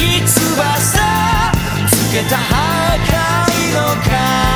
翼つけた破壊の影